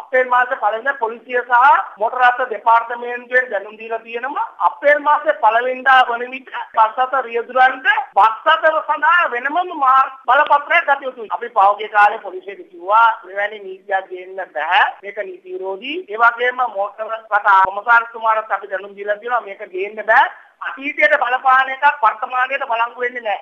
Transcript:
අප්‍රේල් මාසේ පළවෙනිදා පොලිසිය සහ මෝටර රථ දෙපාර්තමේන්තුවෙන් දැනුම් දීලා තියෙනවා අප්‍රේල් මාසේ පළවෙනිදා වන විට බස් අත රියදුරන්ට බස් අතර සඳහා වෙනම බලපත්‍රයක් ගත යුතුයි. අපි පහුගිය කාලේ පොලිසියට කිව්වා මෙවැනි නීතියක් ගේන්න බෑ. මේක නීති විරෝධී. ඒ වගේම මෝටර රථ කොමසාරිස්තුමාට අපි දැනුම් දීලා තියෙනවා මේක ගේන්න බෑ. අතීතයට බලපාන එකක් වර්තමානයට බලංගු වෙන්නේ නැහැ.